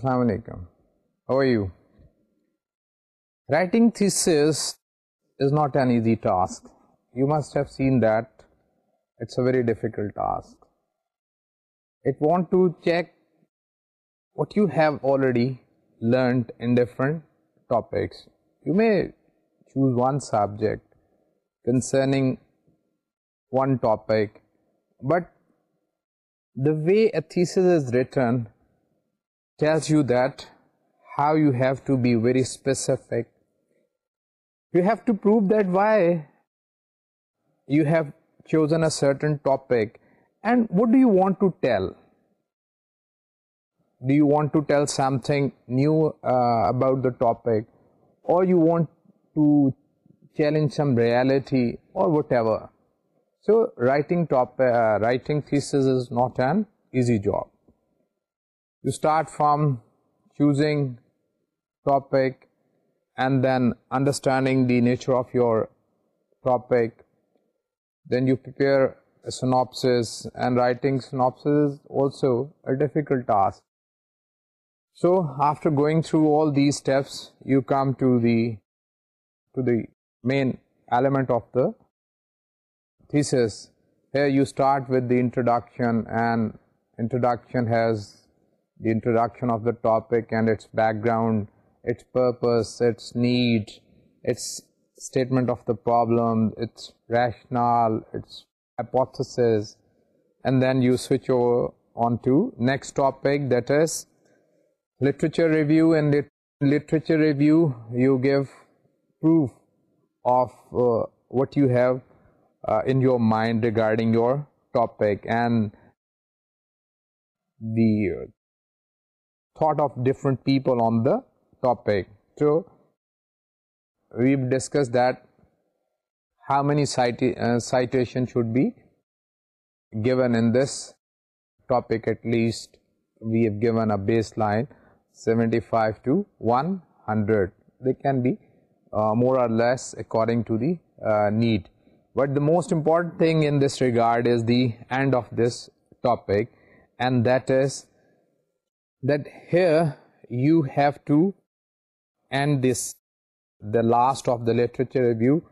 Assalamu alaikum. How are you? Writing thesis is not an easy task. You must have seen that it's a very difficult task. It wants to check what you have already learned in different topics. You may choose one subject concerning one topic, but the way a thesis is written tells you that how you have to be very specific. You have to prove that why you have chosen a certain topic and what do you want to tell. Do you want to tell something new uh, about the topic, or you want to challenge some reality or whatever. So writing uh, thesis is not an easy job. You start from choosing topic and then understanding the nature of your topic. Then you prepare a synopsis, and writing synopsis is also a difficult task. So after going through all these steps, you come to the main element of the thesis. Here you start with the introduction, and introduction has the introduction of the topic and its background, its purpose, its need, its statement of the problem, its rationale, its hypothesis, and then you switch over on to next topic, that is literature review. And literature review, you give proof of uh, what you have uh, in your mind regarding your topic, and the uh, thought of different people on the topic. So, we've discussed that how many uh, citation should be given in this topic. At least we have given a baseline 75 to 100. They can be uh, more or less according to the uh, need. But the most important thing in this regard is the end of this topic, and that is that here you have to end this, the last of the literature review,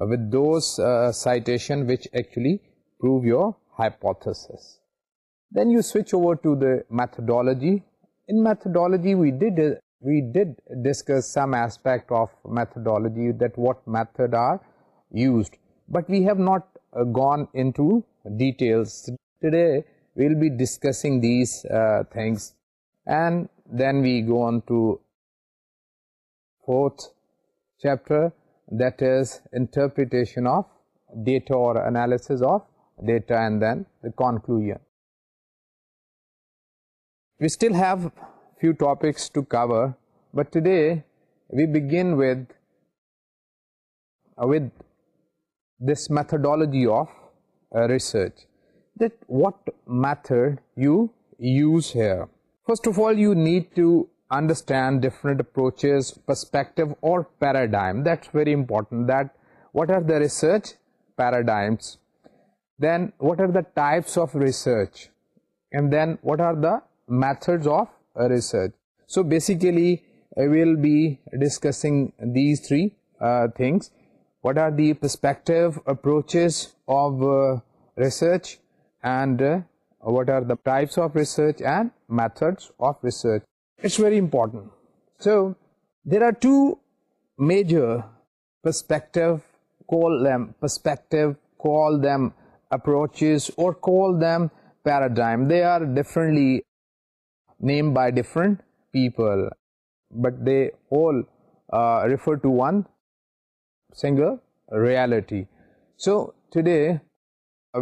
uh, with those uh, citation which actually prove your hypothesis. Then you switch over to the methodology. In methodology, we did uh, discuss some aspect of methodology, that what method are used, but we have not gone into details. Today we will be discussing these things and then we go on to fourth chapter, that is interpretation of data or analysis of data, and then the conclusion. We still have few topics to cover, but today we begin with uh, this methodology of uh, research, that what method you use here. First of all, you need to understand different approaches, perspective or paradigm. That's very important, that what are the research paradigms, then what are the types of research, and then what are the methods of research. So basically I will be discussing these three uh, things. What are the perspective approaches of uh, research and uh, what are the types of research and methods of research. It's very important. So there are two major perspective, call them approaches, or call them paradigm. They are differently named by different people, but they all uh, refer to one single reality. So today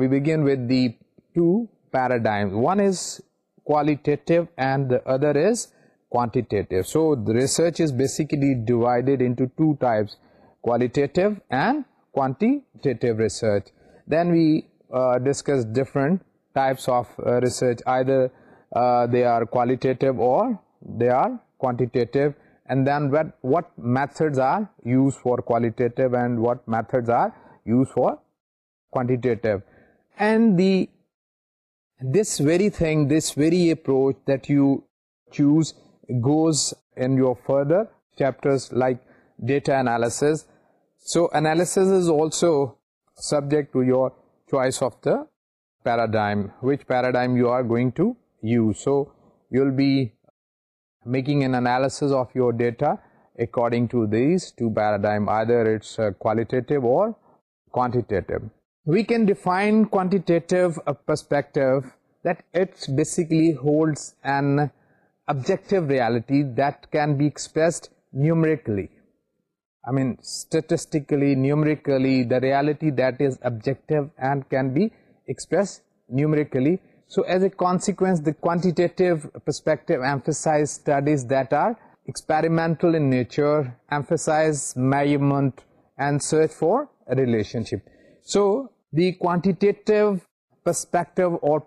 we begin with the two paradigms. One is qualitative and the other is quantitative. So the research is basically divided into two types, qualitative and quantitative research. Then we uh, discuss different types of uh, research, either uh, they are qualitative or they are quantitative, and then what methods are used for qualitative and what methods are used for quantitative. And the this very thing, this very approach that you choose goes in your further chapters like data analysis. So analysis is also subject to your choice of the paradigm, which paradigm you are going to use. So you'll be making an analysis of your data according to these two paradigms, either it's uh, qualitative or quantitative we can define quantitative uh, perspective that it basically holds an objective reality that can be expressed numerically. I mean statistically, numerically, the reality that is objective and can be expressed numerically. So as a consequence, the quantitative perspective emphasizes studies that are experimental in nature, emphasize measurement and search for a relationship. So the quantitative perspective or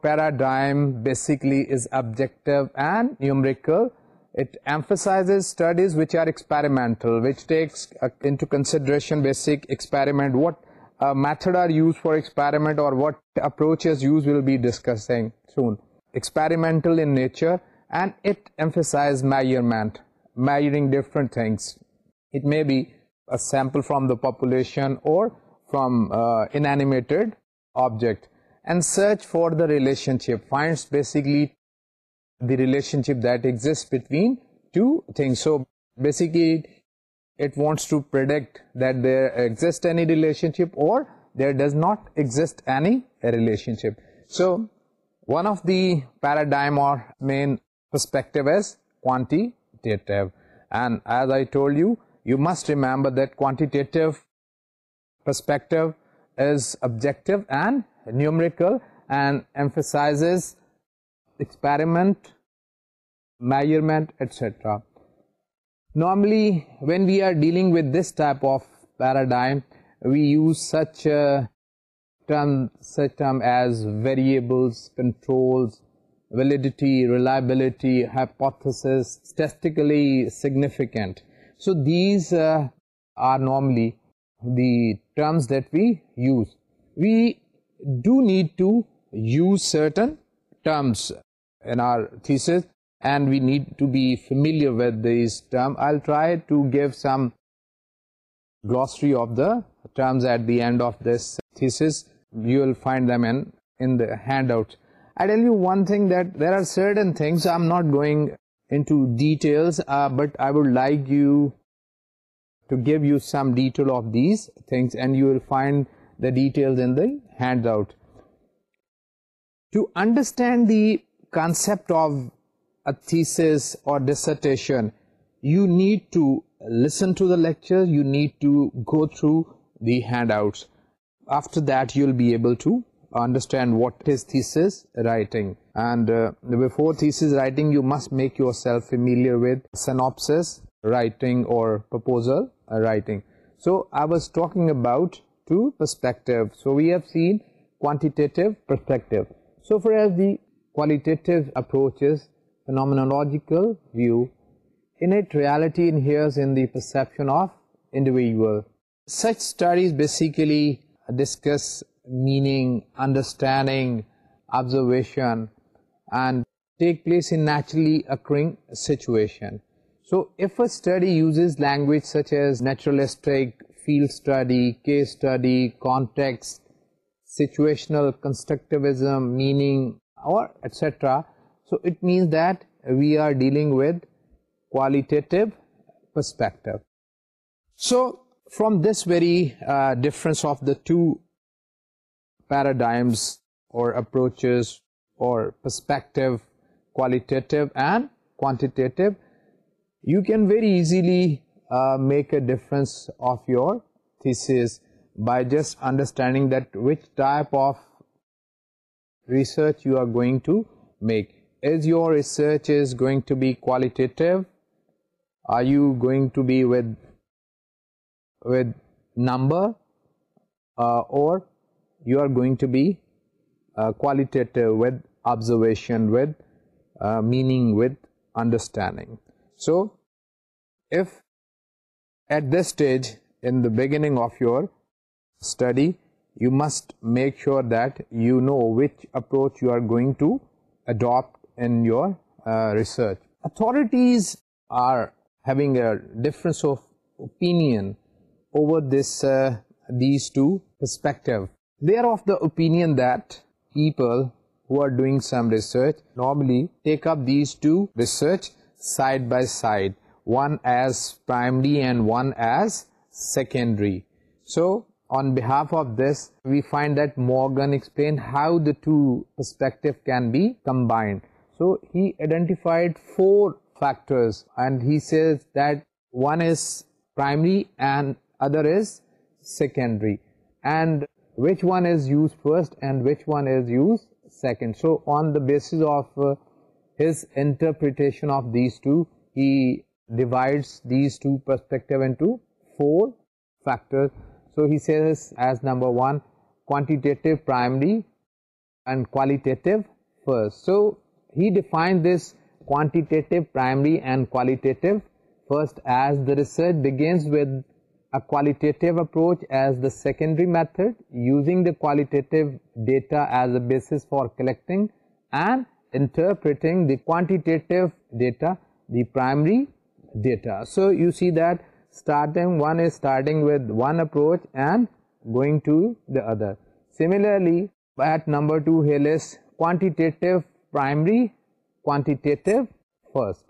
from uh, inanimated object and search for the relationship, finds basically the relationship that exists between two things. So basically it wants to predict that there exists any relationship or there does not exist any relationship. So one of the paradigm or main perspective is quantitative, and as I told you, you must remember that quantitative perspective is objective and numerical and emphasizes experiment, measurement, etc. Normally, when we are dealing with this type of paradigm, we use such term as variables, controls, validity, reliability, hypothesis, statistically significant. So these uh, are normally the terms that we use. We do need to use certain terms in our thesis, and we need to be familiar with these terms. I'll try to give some glossary of the terms at the end of this thesis. You will find them in the handout. I tell you one thing, that there are certain things I'm not going into details, uh, but I would like you to give you some detail of these things and you will find the details in the handout. To understand the concept of a thesis or dissertation, you need to listen to the lecture, you need to go through the handouts. After that, you'll be able to understand what is thesis writing. And uh, before thesis writing, you must make yourself familiar with synopsis, writing or proposal, writing. So I was talking about two perspectives. So we have seen quantitative perspective. So far as the qualitative approach is phenomenological view, innate reality inheres in the perception of individual. Such studies basically discuss meaning, understanding, observation, and take place in naturally occurring situation. So if a study uses language such as naturalistic, field study, case study, context, situational constructivism, meaning, or etc., so it means that we are dealing with qualitative perspective. So from this very uh, difference of the two paradigms or approaches or perspective, qualitative and quantitative, you can very easily uh, make a difference of your thesis by just understanding that which type of research you are going to make. Is your research is going to be qualitative? Are you going to be with number, uh, or you are going to be uh, qualitative with observation, with meaning, with understanding? So stage in beginning you must make sure do know which you are going to authorities of open there of the opinion deploy some research to research side by side one as primary and one as secondary. So on behalf of this, we find that Morgan explained how the two perspectives can be combined. So he identified four factors, and he says that one is primary and other is secondary, and which one is used first and which one is used second. So on the basis of uh, his interpretation of these two, he divides these two perspectives into 4 factors. So he says as number 1, quantitative primary and qualitative first. So he defined this quantitative primary and qualitative first as the research begins with a qualitative approach as the secondary method, using the qualitative data as a basis for collecting and interpreting the quantitative data. The primary data. So you see that one is starting with one approach and going to the other. Similarly, at number 2 here is quantitative primary, quantitative first.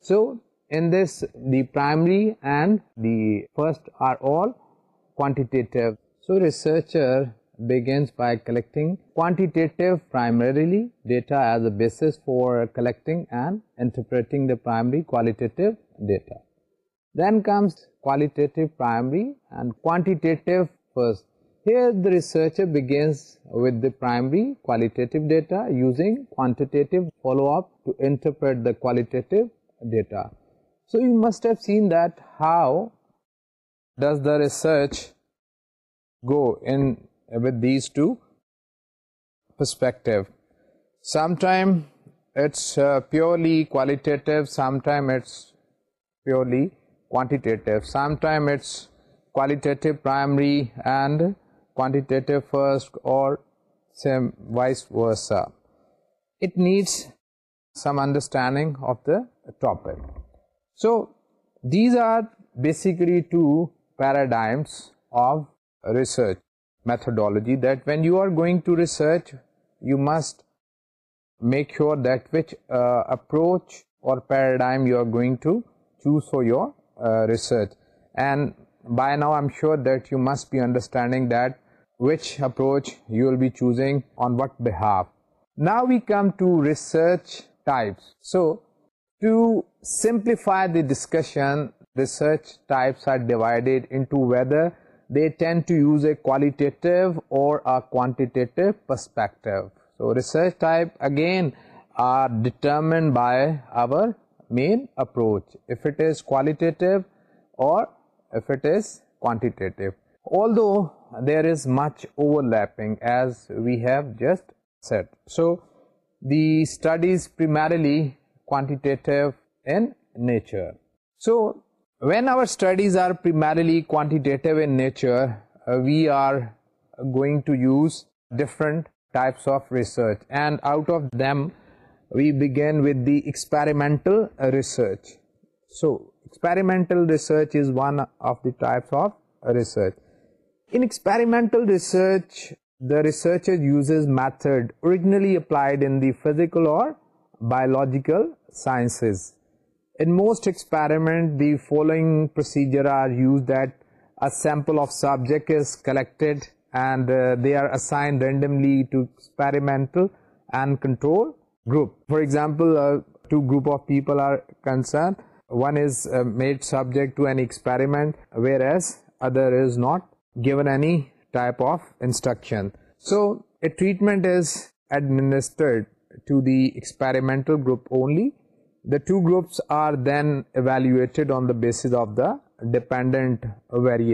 So in this, the primary and the first are all quantitative. So researcher beginning کو data as base for collecting data then comes کو data using کوالو اپٹا کو data so you must seen that how does the research go in with these two perspective. Sometimes it's uh, purely qualitative, sometimes it's purely quantitative, sometimes it's qualitative primary and quantitative first, or same vice versa. It needs some understanding of the topic. So these are basically two paradigms of research methodology that when you are going to research, you must make sure that which uh, approach or paradigm you are going to choose for your uh, research. And by now I'm sure that you must be understanding that which approach you will be choosing on what behalf. Now we come to research types. So to simplify the discussion, research types are divided into whether they to use a qualitative or studies primarily quantitative and so When our studies are primarily quantitative in nature, uh, we are going to use different types of research, and out of them we begin with the experimental uh, research. So experimental research is one of the types of uh, research. In experimental research, the researcher uses method originally applied in the physical or biological sciences. Following procedure group only the two groups are then evaluated of the ڈیپلسنٹرمینٹلمینٹل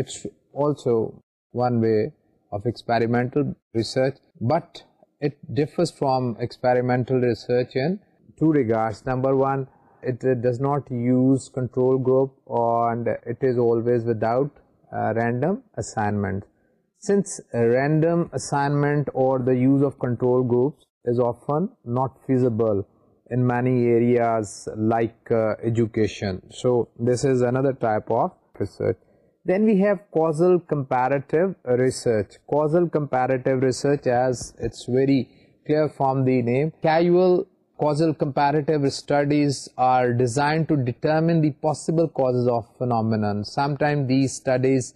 it's also one way of experimental research but differs from experimental ریسرچارڈس number does not use control group and it is always without random assignment since random assignment or education so this is another type of research Then we have causal comparative research. Causal comparative research, as it's very clear from the name, casual causal comparative studies are designed to determine the possible causes of phenomenon. Sometimes these studies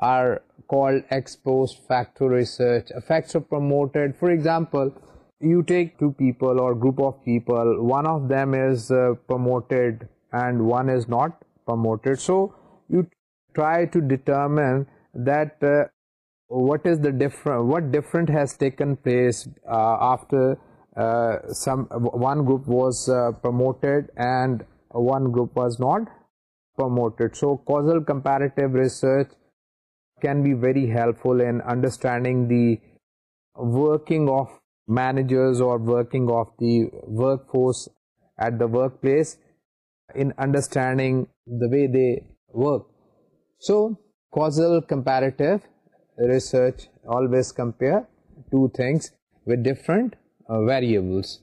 are called ex post facto research. Effects are promoted. For example, you take two people or group of people, one of them is uh, promoted and one is not promoted. So you try to determine that uh, what different has taken place uh, after uh, one group was promoted and one group was not promoted. So causal comparative research can be very helpful in understanding the working of managers or working of the workforce at the workplace, in understanding the way they work. So causal comparative research always compare two things with different uh, variables.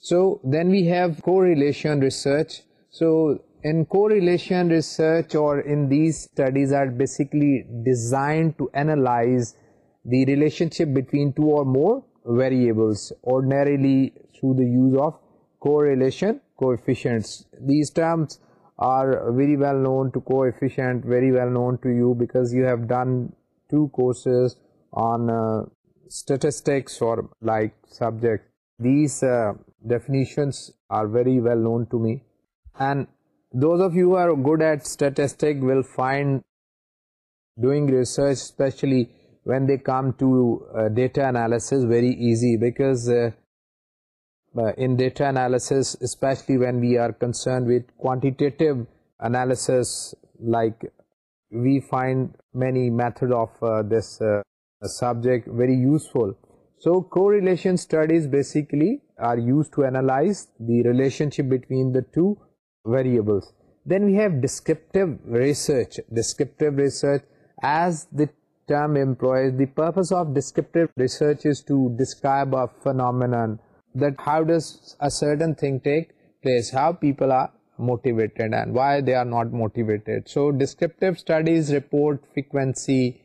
So then we have correlation research. So in correlation research or in these studies are basically designed to analyze the relationship between two or more variables, ordinarily through the use of correlation coefficients. These terms are very well known to Coefficient, very well known to you, because you have done 2 courses on uh, statistics or like subject. These uh, definitions are very well known to me, and those of you who are good at statistics will find doing research, especially when they come to uh, data analysis, very easy, because uh, in data analysis, especially when we are concerned with quantitative analysis, like we find many method of uh, this uh, subject very useful. So correlation studies basically are used to analyze the relationship between the two variables. Then we have descriptive research. Descriptive research, as the term employs, the purpose of descriptive research is to describe a phenomenon that how does a certain thing take place, how people are motivated and why they are not motivated. So descriptive studies report frequency,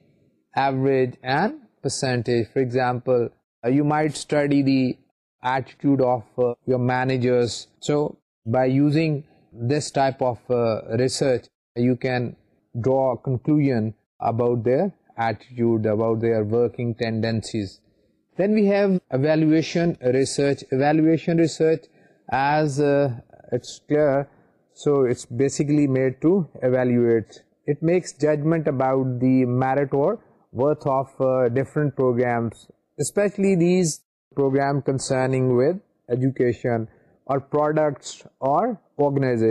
average and percentage. For example, uh, you might study the attitude of uh, your managers. So by using this type of uh, research, you can draw a conclusion about their attitude, about their working tendencies. Then we have evolution research evaluation research so basically made to evaluates judgment about the merit اور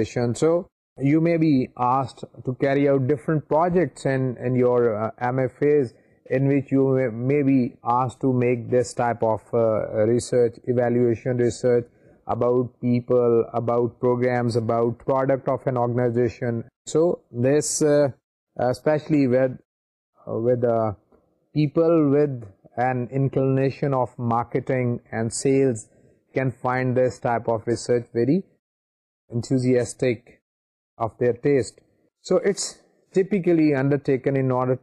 سو you may be ask to carry out different projects me be ask to make this type of research about people about programme so this specialisation find this type of research very so it's انڈرٹیکنڈر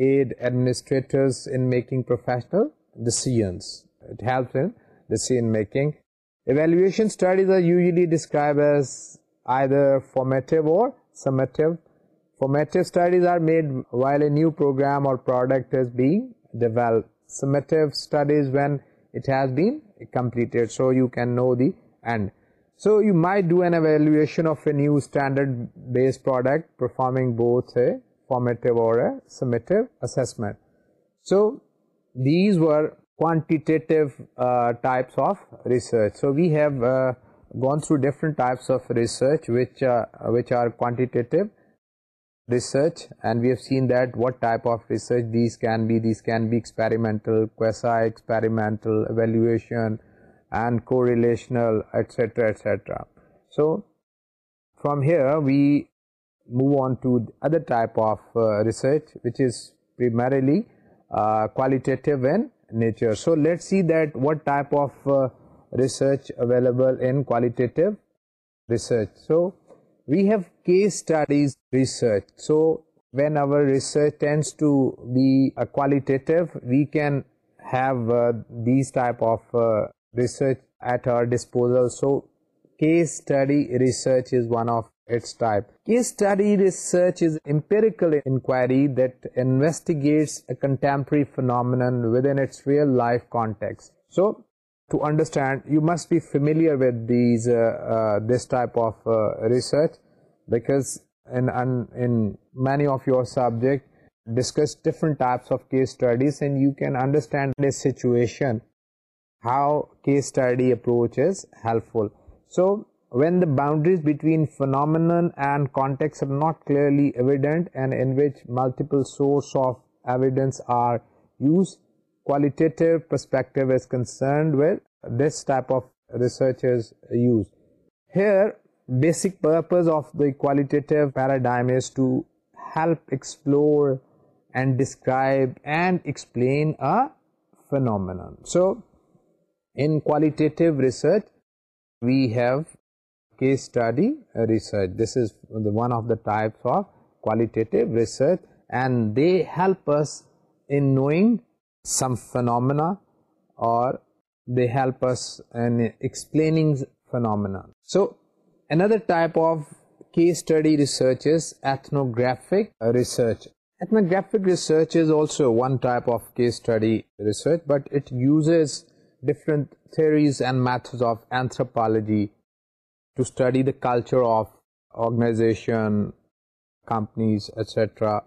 aid administrators in making professional decisions. It helps in decision making. Evaluation studies are usually described as either formative or summative. Formative studies are made while a new program or product is being developed. Summative studies when it has been completed, so you can know the end. So you might do an evaluation of a new standard based product performing both a formative or a summative assessment. So these were quantitative uh, types of research. So we have uh, gone through different types of research uh, which are quantitative research, and we have seen that what type of research these can be. These can be experimental, quasi-experimental, evaluation and correlational, etc. So from here we move on to the other type of uh, research, which is primarily uh, qualitative in nature. So let's see that what type of uh, research available in qualitative research. So we have case studies research. So when our research tends to be a qualitative, we can have these type of research at our disposal. So case study research is one of re phenomenon of your subject discuss different of case studies and you can understand situation how case study approach is helpful so when the boundaries between phenomenon and context are not clearly evident and in which multiple sources of evidence are used. Qualitative perspective is concerned with this type of researchers use. Here, basic purpose of the qualitative paradigm is to help explore and describe and explain a phenomenon. So, in qualitative research, we have case study uh, research. This is the one of the types of qualitative research, and they help us in knowing some phenomena, or they help us in explaining phenomena. So another type of case study research is ethnographic research. Ethnographic research is also one type of case study research, but it uses different theories and methods of anthropology to study the culture of organization, companies, etc.,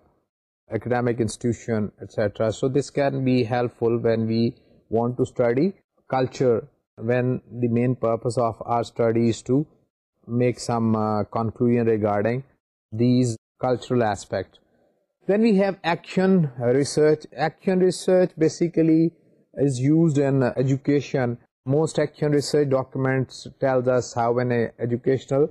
academic institution, etc. So this can be helpful when we want to study culture, when the main purpose of our study is to make some uh, conclusion regarding these cultural aspects. Then we have action uh, research. Action research basically is used in uh, education most research documents educational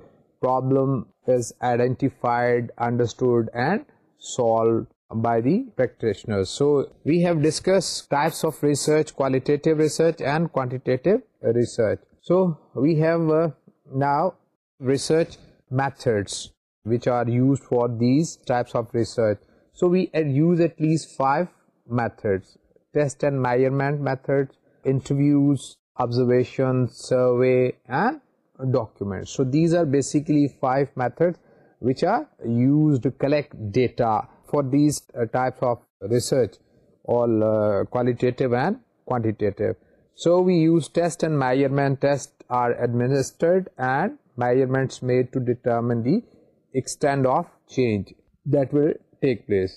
survey documents which are data for these آفرچینڈ change place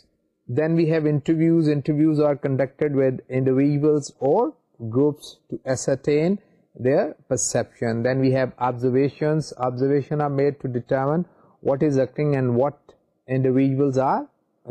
groups to ascertain their perception. Then we have observations. Observations are made to determine what is occurring and what individuals are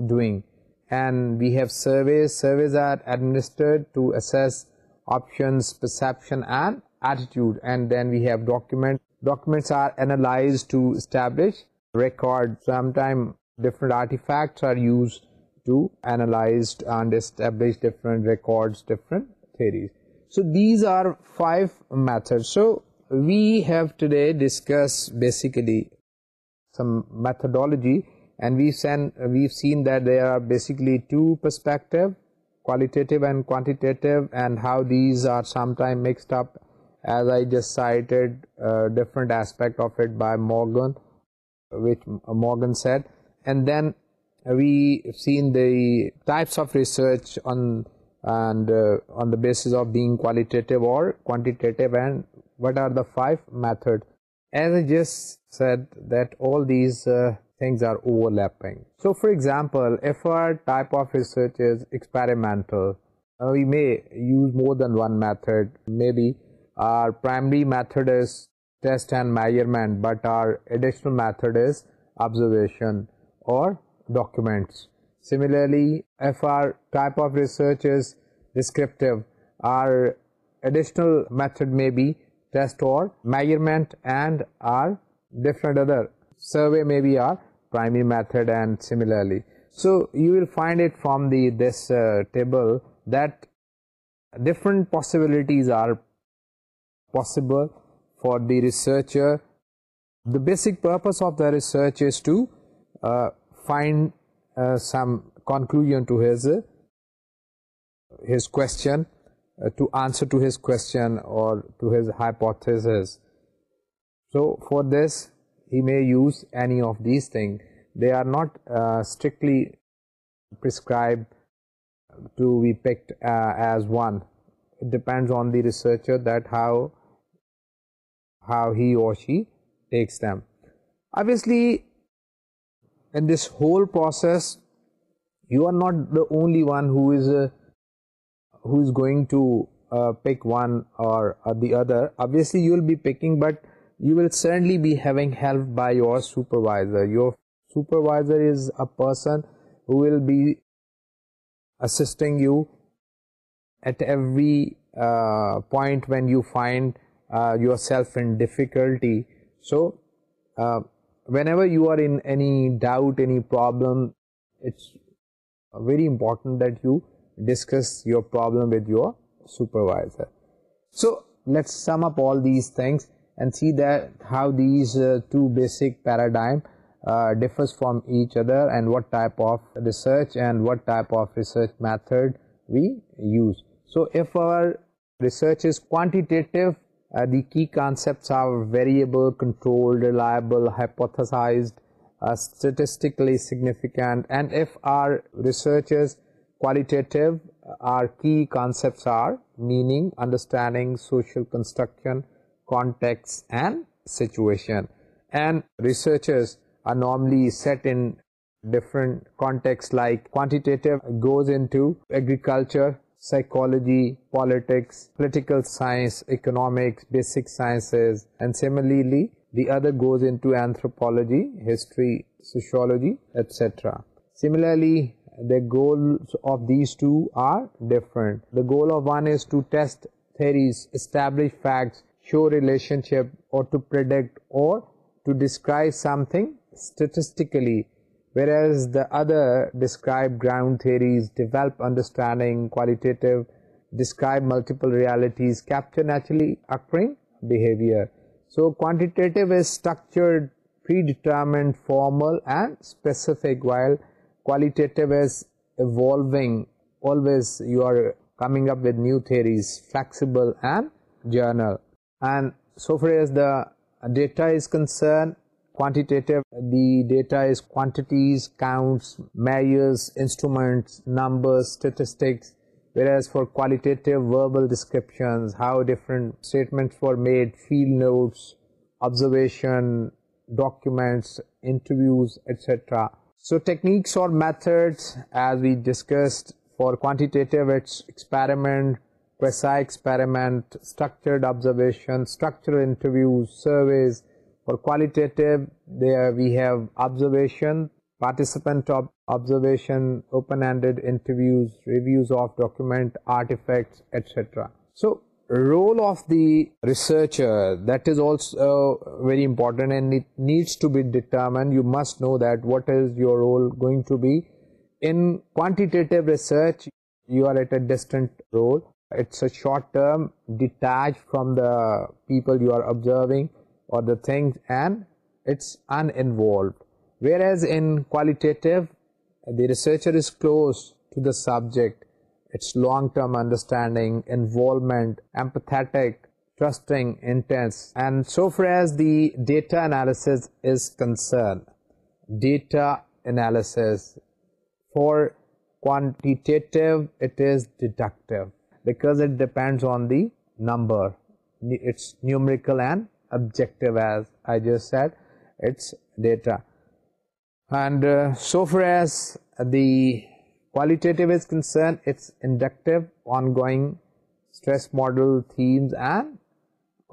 doing. And we have surveys. Surveys are administered to assess options, perception and attitude. And then we have document. Documents are analyzed to establish record. Sometime different artifacts are used to analyze and establish different records, different theories. So these are 5 methods. So we have today discussed basically some methodology, and we've seen that there are basically 2 perspectives, qualitative and quantitative, and how these are sometimes mixed up, as I just cited uh, different aspect of it by Morgan, which Morgan said. And then we've seen the types of research on and uh, on the basis of being qualitative or quantitative, and what are the 5 methods. As I just said that all these uh, things are overlapping. So for example, if our type of research is experimental, uh, we may use more than one method. Maybe our primary method is test and measurement, but our additional method is observation or documents. Similarly, FR type of research is descriptive. Our additional method may be test or measurement, and our different other survey may be our primary method, and similarly. So you will find it from this uh, table that different possibilities are possible for the researcher. The basic purpose of the research is to uh, find uh, some conclusion to his uh, question, uh, to answer to his question or to his hypothesis. So for this he may use any of these things. They are not strictly prescribed to be picked as one. It depends on the researcher that how he or she takes them. Obviously in this whole process, you are not the only one who is uh, going to uh, pick one or uh, the other. Obviously you will be picking, but you will certainly be having help by your supervisor. Your supervisor is a person who will be assisting you at every point when you find yourself in difficulty. So whenever you are in any doubt, any problem, it's very important that you discuss your problem with your supervisor. So let's sum up all these things and see that how these uh, two basic paradigm uh, differs from each other, and what type of research and what type of research method we use. So if our research is quantitative, the key concepts are variable control لائبلسائز statistically significant if آرچ کوکشن contexts like کوگری culture psychology, politics, political science, economics, basic sciences, and similarly the other goes into anthropology, history, sociology, etc. Similarly, the goals of these two are different. The goal of one is to test theories, establish facts, show relationship, or to predict or to describe something statistically whereas the other describe ground theories, develop understanding, qualitative, describe multiple realities, capture naturally occurring behavior. So quantitative is structured, predetermined, formal and specific, while qualitative is evolving, always you are coming up with new theories, flexible and journal. And so far as the data is concerned, Quantitative, the data is quantities, counts, measures, instruments, numbers, statistics. Whereas for qualitative, verbal descriptions, how different statements were made, field notes, observation, documents, interviews, etc. So techniques or methods, as we discussed, for quantitative it's experiment, quasi-experiment, structured observation, structured interviews, surveys, participant etcetera role offer رولرچنٹ رولسٹرم data from the people or the things, and it's uninvolved. Whereas in qualitative, the researcher is close to the subject, its long-term understanding, involvement, empathetic, trusting, intense. And so far as the data analysis is concerned, data analysis for quantitative, it is deductive because it depends on the number, it's numerical and data the کوالٹیوڈکٹیو going model themes and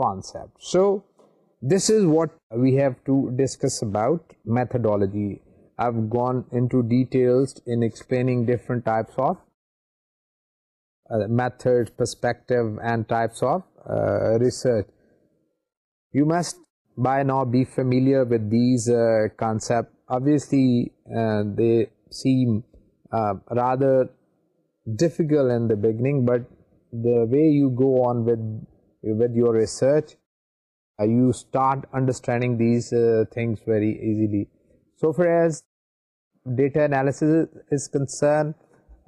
concept so this is what we have to discuss about methodology I gone to details explaining different of method perspective and types of research You must by now be familiar with these uh, concepts. Obviously uh, they seem uh, rather difficult in the beginning, but the way you go on with your research, you start understanding these things very easily. So far as data analysis is concerned,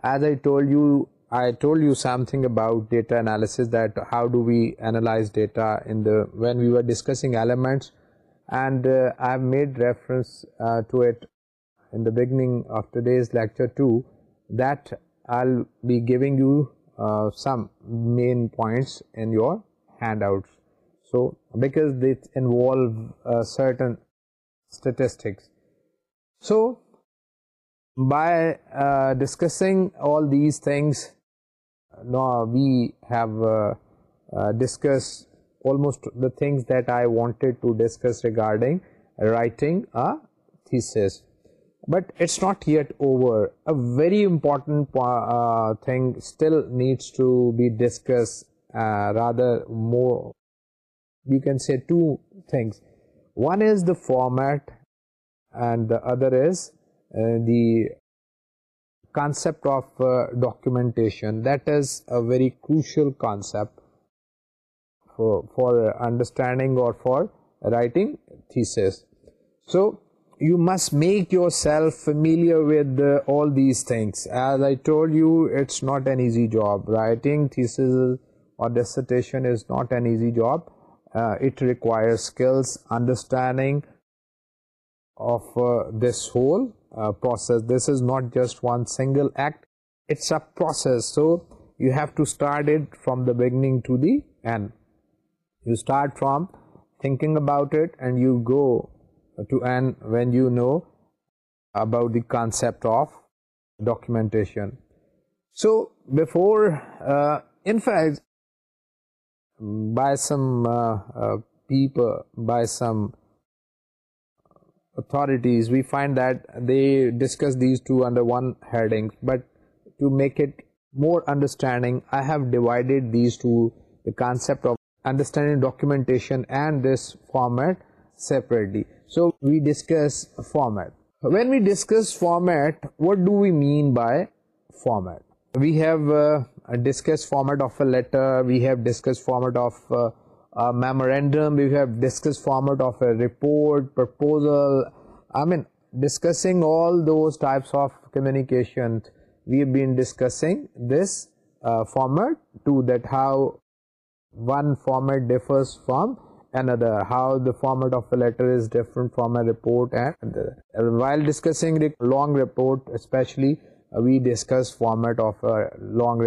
as I told you, I told you something about data analysis, that how do we analyze data when we were discussing elements, and uh, I have made reference uh, to it in the beginning of today's lecture too, that I'll be giving you uh, some main points in your handouts. So because they involve certain statistics, so by discussing all these things now we have uh, uh, discussed almost the things that I wanted to discuss regarding writing a thesis, but it's not yet over. A very important uh, thing still needs to be discussed, rather more, you can say two things. One is the format and the other is the concept of uh, documentation, that is a very crucial concept for understanding or for writing thesis. So you must make yourself familiar with uh, all these things. As I told you, it's not an easy job. Writing thesis or dissertation is not an easy job. Uh, it requires skills, understanding of this whole uh, process. This is not just one single act, it's a process. So you have to start it from the beginning to the end. You start from thinking about it and you go to end when you know about the concept of documentation. So before, uh, in fact, by some uh, people, by some authorities, we find that they discuss these two under one heading, but to make it more understanding, I have divided these two, the concept of understanding documentation and this format, separately. So we discuss format. When we discuss format, what do we mean by format? We have uh, discussed format of a letter, we have discussed format of uh, memorandum we have discuss format of report types of communication we discussing this format to that how one format differ from another how the format different form وائیلگ report especially we discuss format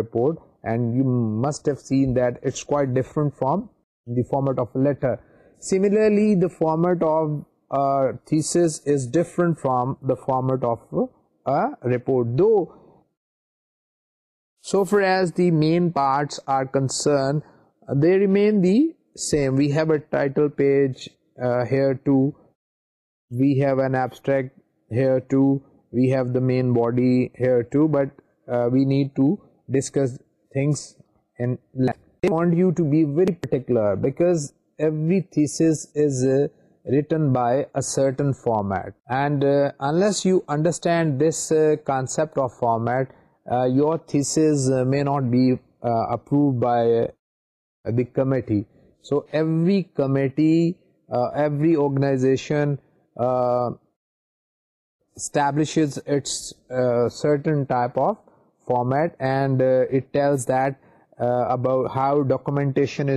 report and you must have seen that it's different from in the format of a letter. Similarly, the format of a thesis is different from the format of a report, though so far as the main parts are concerned, they remain the same. We have a title page uh, here too, we have an abstract here too, we have the main body here too, but uh, we need to discuss things in length want you to be very particular, because every thesis is uh, written by a certain format, and uh, unless you understand this uh, concept of format, your thesis may not be approved by the committee. So every committee, every organization establishes its certain type of format, and it tells that about how documentation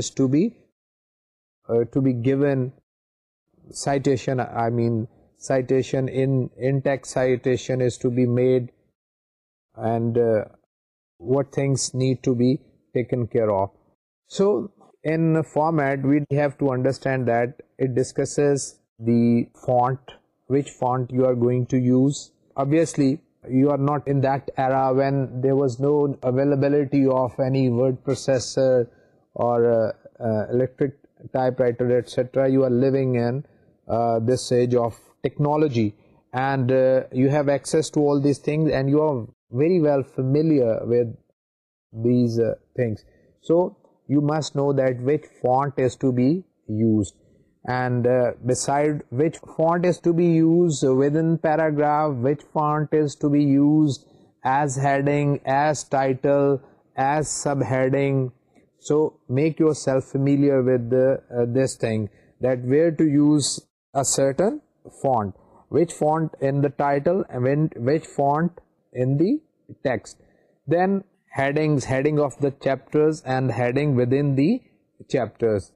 what things need to be taken care of so in format we have to understand that it discuss which font going to usually You are not in that era when there was no availability of any word processor or uh, uh, electric typewriter, etc. You are living in uh, this age of technology, and you have access to all these things, and you are very well familiar with these things. So you must know that which font is to be used and uh, decide which font is to be used within paragraph, which font is to be used as heading, as title, as subheading. So make yourself familiar with uh, this thing, that where to use a certain font, which font in the title and which font in the text. Then headings, heading of the chapters and heading within the chapters.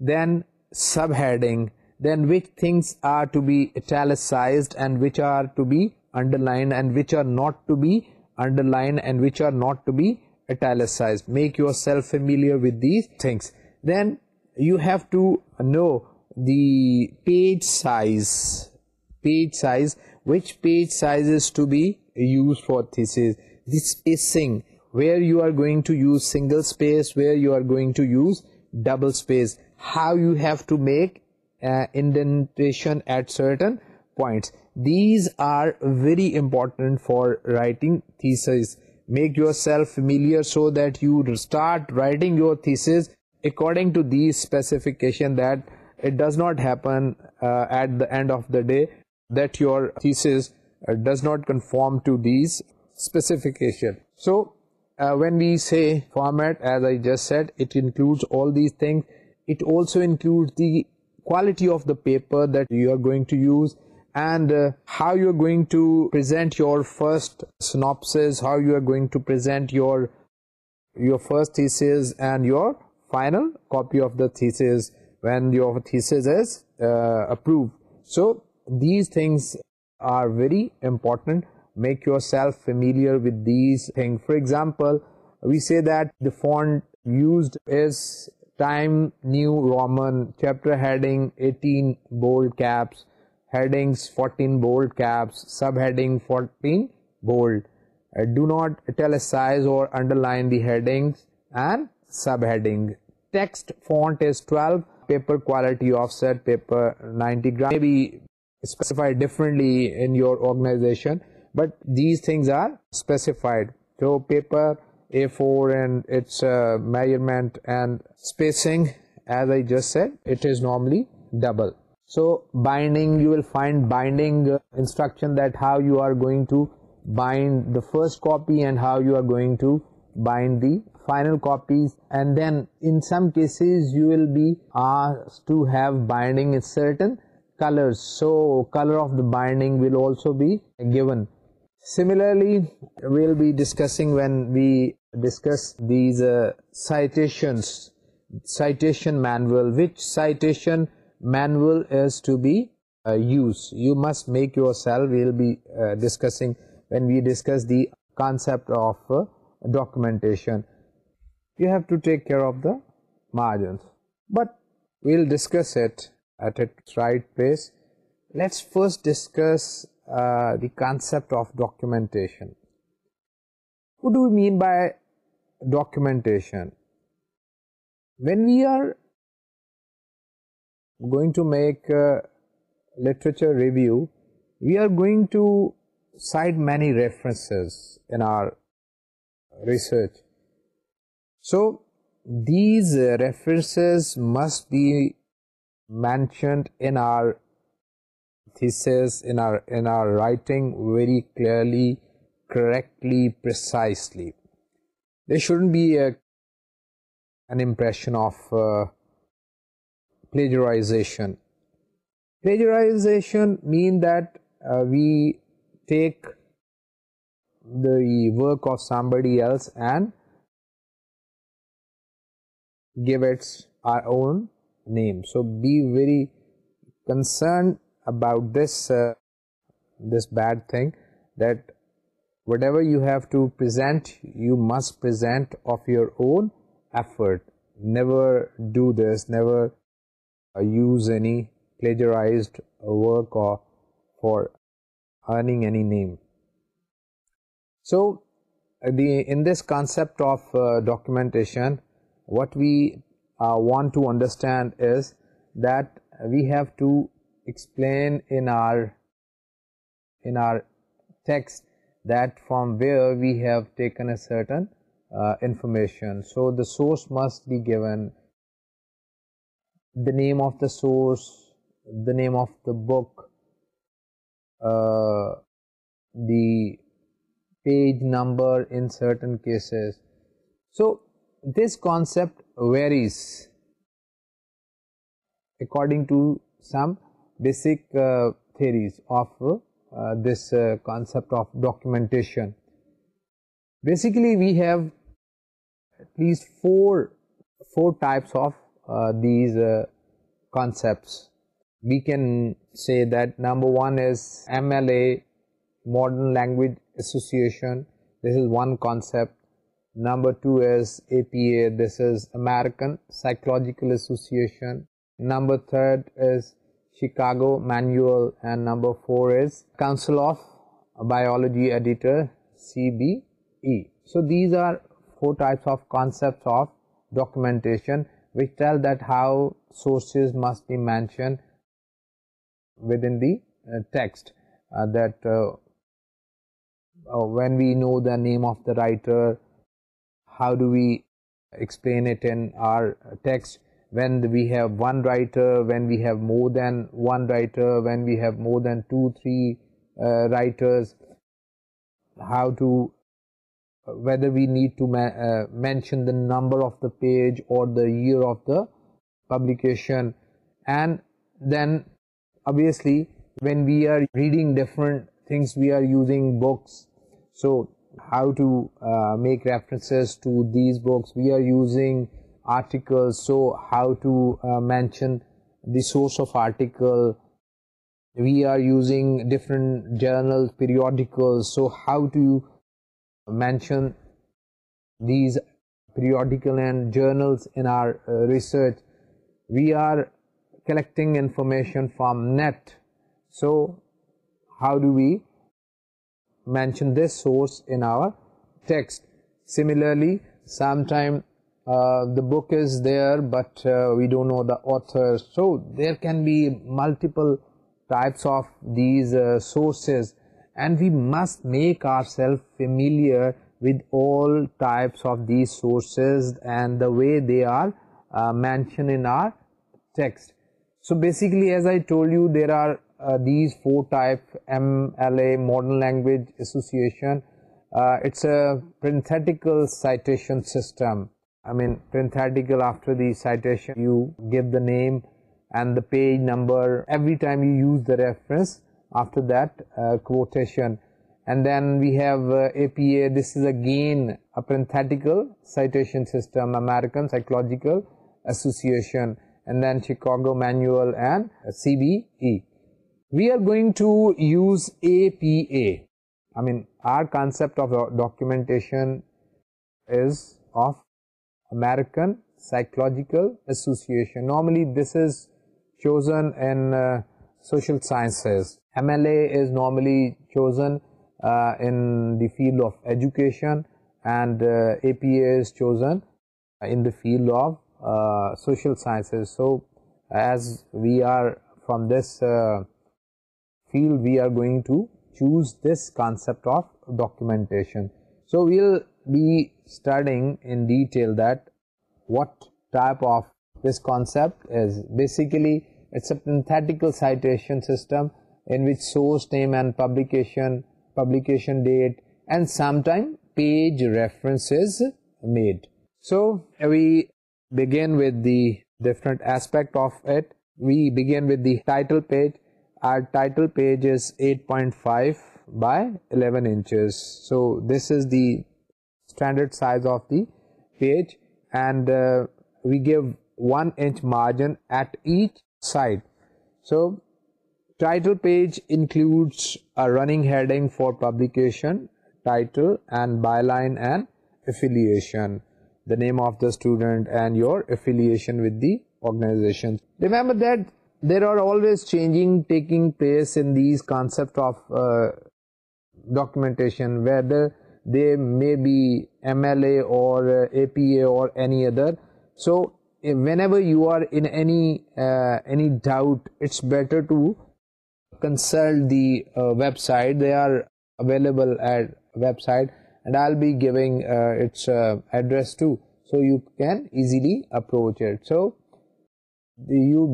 Then subheading, then which things are to be italicized and which are to be underlined and which are not to be underlined and which are not to be italicized. Make yourself familiar with these things. Then you have to know the page size, which page size is to be used for thesis, the spacing, where you are going to use single space, where you are going to use double space how you have to make uh, indentation at certain points. These are very important for writing thesis. Make yourself familiar so that you start writing your thesis according to these specifications, that it does not happen uh, at the end of the day that your thesis uh, does not conform to these specifications. So when we say format, as I just said, it includes all these things. It also includes the quality of the paper that you are going to use, and uh, how you are going to present your first synopsis, how you are going to present your first thesis, and your final copy of the thesis when your thesis is uh, approved. So these things are very important. Make yourself familiar with these things. For example, we say that the font used is but these thing are specified for and measurement and is normally double so binding how you are going first copied the final given Similarly, we'll be discussing when we discuss these uh, citations, citation manual, which citation manual is to be uh, used. You must make yourself, we'll be uh, discussing when we discuss the concept of documentation. You have to take care of the margins, but we'll discuss it at its right place. Let's first discuss uh, the concept of documentation. What do we mean by documentation? When we are going to make a literature review, we are going to cite many references in our research. So these references must be mentioned in our thesis, in our writing very clearly, correctly, precisely. There shouldn't be an impression of uh, plagiarization. Plagiarization means that uh, we take the work of somebody else and give it our own name. So be very concerned about this uh, this bad thing, that whatever you have to present, you must present of your own effort. Never do this, never uh, use any plagiarized work or for earning any name. So uh, in this concept of documentation, what we want to understand is that we have to explain in our text that from where we have taken a certain uh, information. So the source must be given, the name of the source, the name of the book, uh, the page number in certain cases. So this concept varies according to some basic uh, theories of uh, this uh, concept of documentation. Basically, we have at least four types of these concepts. We can say that number one is MLA, Modern Language Association. This is one concept. Number two is APA. This is American Psychological Association. Number third is Chicago Manual, and number 4 is Council of Biology Editor, CBE. So these are 4 types of concepts of documentation which tell that how sources must be mentioned within the uh, text, uh, that uh, when we know the name of the writer, how do we explain it in our text, when we have one writer, when we have more than one writer, when we have more than 2, 3 uh, writers, how to, whether we need to uh, mention the number of the page or the year of the publication. And then obviously when we are reading different things, we are using books, so how to uh, make references to these books. We are using articles, so how to uh, mention the source of article. We are using different journals, periodicals, so how to mention these periodical and journals in our uh, research. We are collecting information from net, so how do we mention this source in our text? Similarly, sometimes uh, the book is there, but uh, we don't know the author. So there can be multiple types of these uh, sources, and we must make ourselves familiar with all types of these sources and the way they are mentioned in our text. So basically, as I told you, there are these four types: MLA, Modern Language Association. It's a parenthetical citation system. Name and the page number then we have A P A this is identical system American Psychological Association then Chicago meant C B E we are going to use A P A I mean our concept of documentation American Psychological Association. Normally this is chosen in uh, social sciences. MLA is normally chosen uh, in the field of education, and APA uh, is chosen in the field of social sciences. So as we are from this field, we are going to choose this concept of documentation. So we'll be starting with basically statistical systems page page eight point five by one so this is name of the student your affiliation there always change pen these concept documentation video may be M L A or A P A or any other so whenever you are any any doubt it's better the website they are available approaching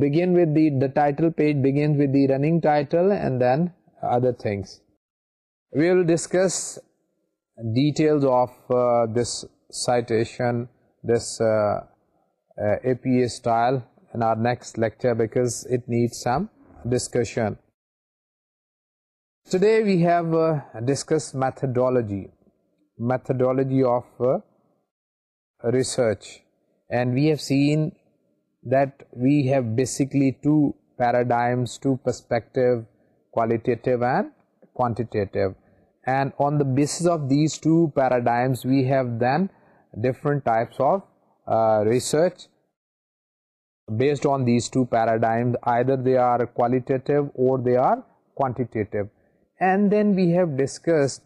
pages wrangle and then other things we will discuss Details of uh, this citation, this APA uh, uh, style in our next lecture, because it needs some discussion. Today we have discussed methodology of research, and we have seen that we have basically two paradigms, two perspectives, qualitative and quantitative and on the basis of these two paradigms we have done different types of uh, research based on these two paradigms. Either they are qualitative or they are quantitative, and then we have discussed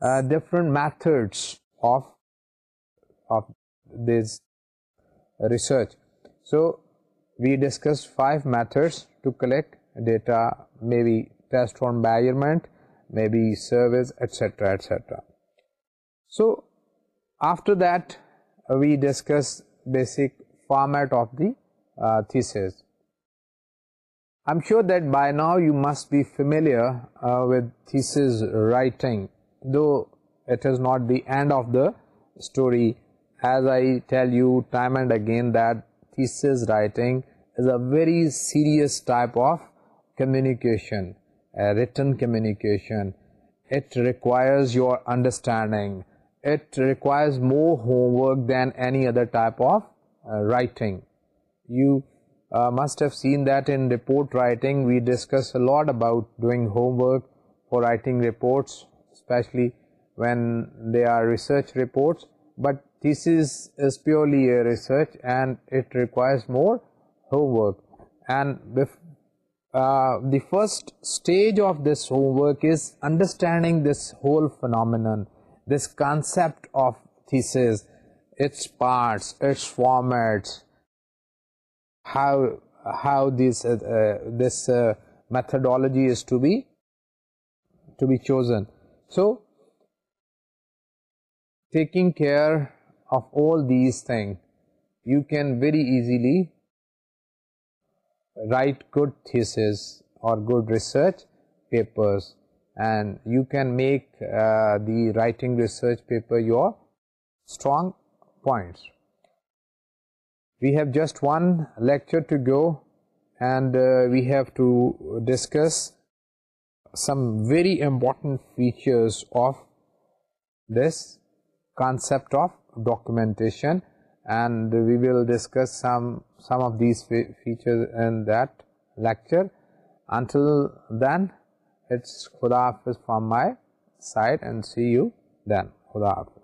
uh, different methods of this research. So we discussed 5 methods to collect data, maybe test for measurement, maybe service, etc., etc. So after that, uh, we discuss basic format of the uh, thesis. I'm sure that by now you must be familiar uh, with thesis writing, though it is not the end of the story. As I tell you time and again that thesis writing is a very serious type of communication. Written communications your understandings more homework then any other type آفٹنگ must ہیٹ انٹنگس lot about doing homework farting especially when they are research reports but is is purely research and requires more homework and Uh, the first stage of this homework is understanding this whole phenomenon, this concept of thesis, its parts, its formats, how this uh, uh, methodology is to be chosen. So taking care of all these things, you can very easily write good thesis or good research papers, and you can make uh, the writing research paper your strong points. We have just one lecture to go, and uh, we have to discuss some very important features of this concept of documentation. And we will discuss some some of these feature in that lecture until then it's خدا حافظ from my side and see you then خدا حافظ